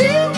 If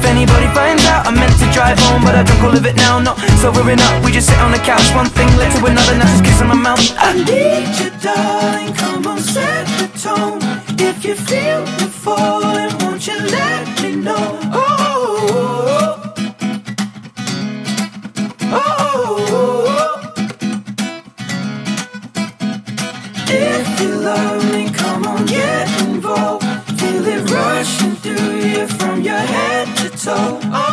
If anybody finds out I meant to drive home But I drunk all of it now, not sobering up We just sit on the couch, one thing led to another Now she's kissing my mouth I need you darling, come on set the tone If you feel me falling, won't you let me know Oh, oh, oh. If you love me, come on, get involved. Feel it rushing through head